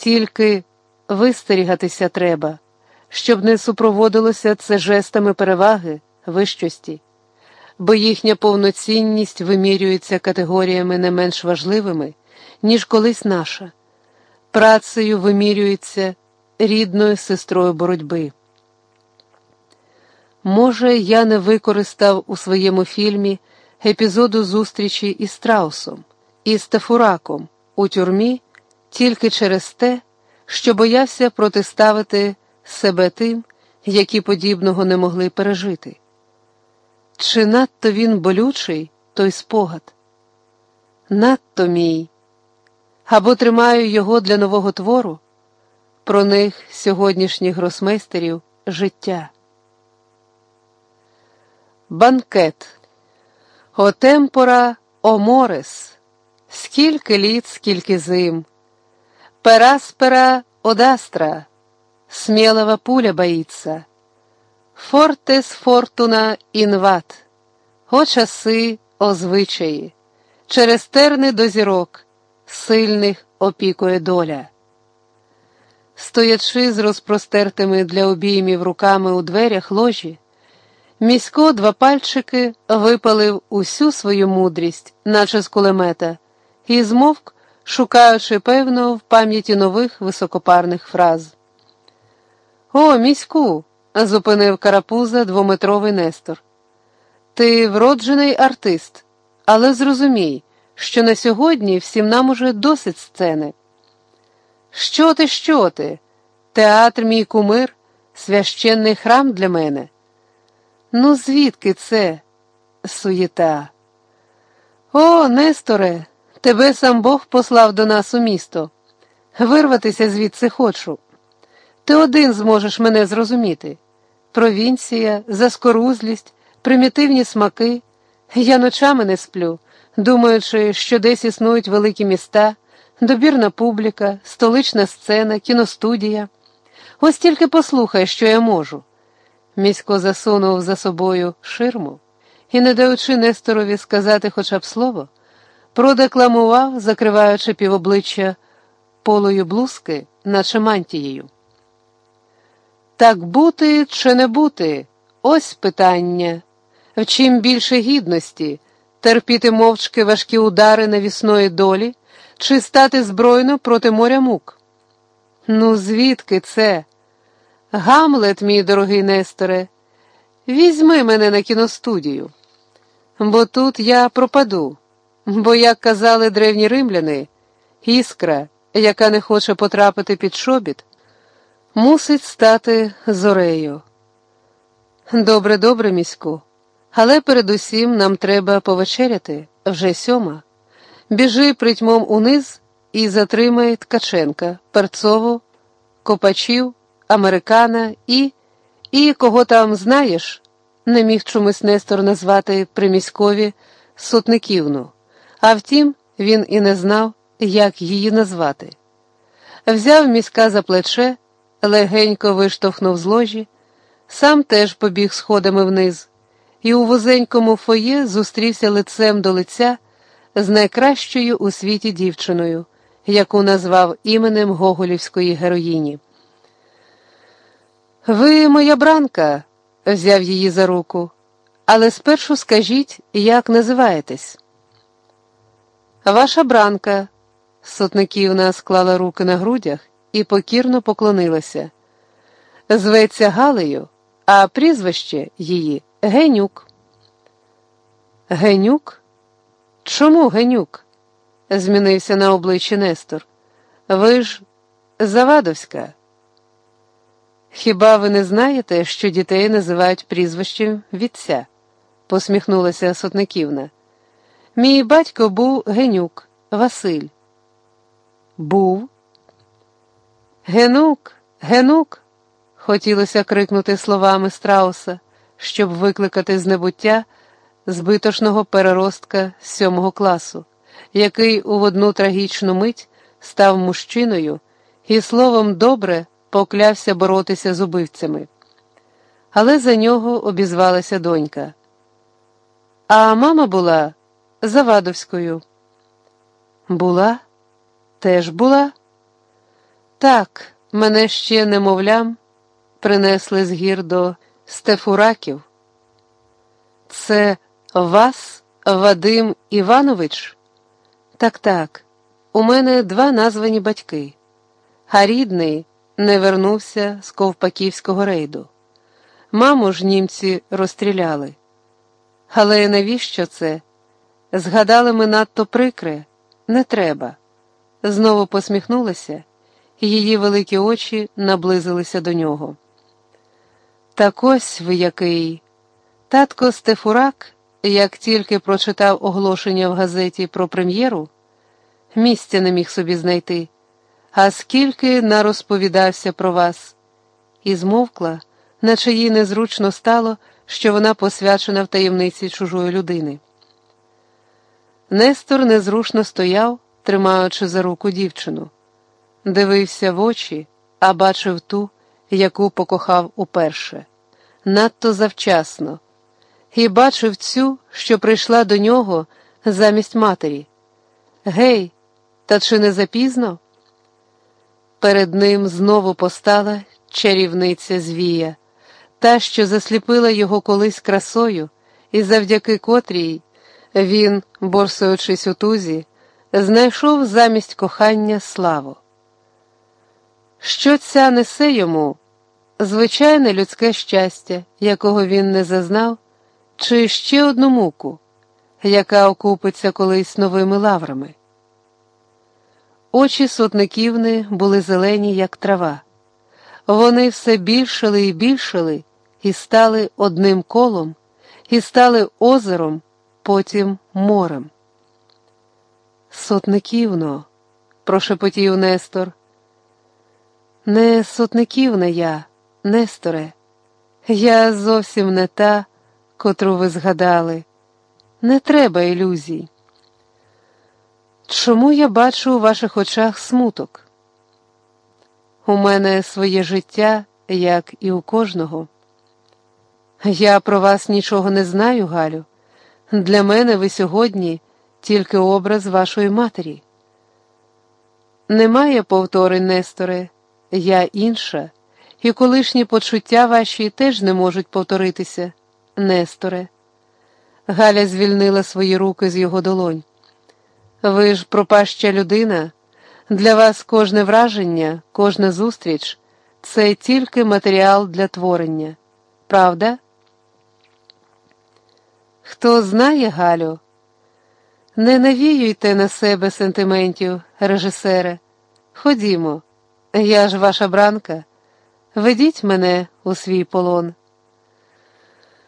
Тільки вистерігатися треба, щоб не супроводилося це жестами переваги, вищості, бо їхня повноцінність вимірюється категоріями не менш важливими, ніж колись наша, працею вимірюється рідною сестрою боротьби. Може, я не використав у своєму фільмі епізоду зустрічі із страусом, із Тафураком у тюрмі тільки через те, що боявся протиставити себе тим, які подібного не могли пережити. Чи надто він болючий, той спогад? Надто мій. Або тримаю його для нового твору, про них сьогоднішніх гросмейстерів життя. Банкет. O tempora, o mores, скільки літ, скільки зим. Per aspera ad astra, смелого пуля боится. Fortes fortuna iuvat, о часи, о звичаї, через терни до зірок, сильних опікує доля. Стоячи з розпростертими для обіймів руками у дверях ложі, місько два пальчики випалив усю свою мудрість, наче з кулемета, і змовк шукаючи, певно, в пам'яті нових високопарних фраз. О, міську, зупинив карапуза двометровий Нестор. Ти вроджений артист, але зрозумій, що на сьогодні всім нам уже досить сцени. Що ти, що ти? Театр мій кумир, священний храм для мене. Ну, звідки це суєта? О, Несторе, Тебе сам Бог послав до нас у місто. Вирватися звідси хочу. Ти один зможеш мене зрозуміти. Провінція, заскорузлість, примітивні смаки. Я ночами не сплю, думаючи, що десь існують великі міста, добірна публіка, столична сцена, кіностудія. Ось тільки послухай, що я можу. Місько засунув за собою ширму і, не даючи Несторові сказати хоча б слово, продекламував, закриваючи півобличчя полою блузки, наче мантією. Так бути чи не бути? Ось питання. В чим більше гідності терпіти мовчки важкі удари навісної долі, чи стати збройно проти моря мук? Ну, звідки це? Гамлет, мій дорогий Несторе, візьми мене на кіностудію, бо тут я пропаду. Бо, як казали древні римляни, іскра, яка не хоче потрапити під шобіт, мусить стати зорею. Добре, добре, міську, але передусім нам треба повечеряти вже сьома. Біжи притьмом униз і затримай Ткаченка, перцову, копачів, американа і, і кого там знаєш, не міг чомусь Нестор назвати приміськові сотниківну. А втім, він і не знав, як її назвати. Взяв міська за плече, легенько виштовхнув з ложі, сам теж побіг сходами вниз, і у вузенькому фоє зустрівся лицем до лиця з найкращою у світі дівчиною, яку назвав іменем Гоголівської героїні. Ви, моя бранка, взяв її за руку, але спершу скажіть, як називаєтесь. Ваша бранка. Сотниківна склала руки на грудях і покірно поклонилася. Зветься Галею, а прізвище її Генюк. Генюк? Чому Генюк? змінився на обличчі Нестор. Ви ж Завадовська. Хіба ви не знаєте, що дітей називають прізвищем вітця? посміхнулася Сотниківна. Мій батько був генюк Василь. Був. Генук, генук, хотілося крикнути словами страуса, щоб викликати з небуття збитошного переростка сьомого класу, який у одну трагічну мить став мужчиною і словом добре поклявся боротися з убивцями. Але за нього обізвалася донька. А мама була. Завадовською. Була? Теж була? Так, мене ще немовлям принесли з гір до Стефураків. Це вас, Вадим Іванович? Так, так, у мене два названі батьки, а рідний не вернувся з ковпаківського рейду. Маму ж німці розстріляли. Але навіщо це? Згадали ми надто прикре, не треба. Знову посміхнулася, її великі очі наблизилися до нього. Так ось ви який. Татко Стефурак, як тільки прочитав оголошення в газеті про прем'єру, місця не міг собі знайти, а скільки нарозповідався про вас, і змовкла, наче їй незручно стало, що вона посвячена в таємниці чужої людини. Нестор незрушно стояв, тримаючи за руку дівчину, дивився в очі, а бачив ту, яку покохав уперше, надто завчасно, і бачив цю, що прийшла до нього замість матері. Гей, та чи не запізно? Перед ним знову постала чарівниця Звія, та, що засліпила його колись красою, і завдяки котрій він, борсуючись у тузі, знайшов замість кохання славу. Що ця несе йому? Звичайне людське щастя, якого він не зазнав, чи ще одну муку, яка окупиться колись новими лаврами. Очі сотниківни були зелені, як трава. Вони все більшали і більшали, і стали одним колом, і стали озером, потім морем. Сотниківно, прошепотів Нестор. Не сотниківна я, Несторе, я зовсім не та, котру ви згадали. Не треба ілюзій. Чому я бачу у ваших очах смуток? У мене своє життя, як і у кожного. Я про вас нічого не знаю, Галю. Для мене ви сьогодні тільки образ вашої матері. Немає повтори, Несторе, я інша, і колишні почуття ваші теж не можуть повторитися, Несторе. Галя звільнила свої руки з його долонь. Ви ж пропаща людина, для вас кожне враження, кожна зустріч це тільки матеріал для творення, правда? Хто знає, Галю, не навіюйте на себе сентиментів, режисере. Ходімо, я ж ваша бранка, ведіть мене у свій полон.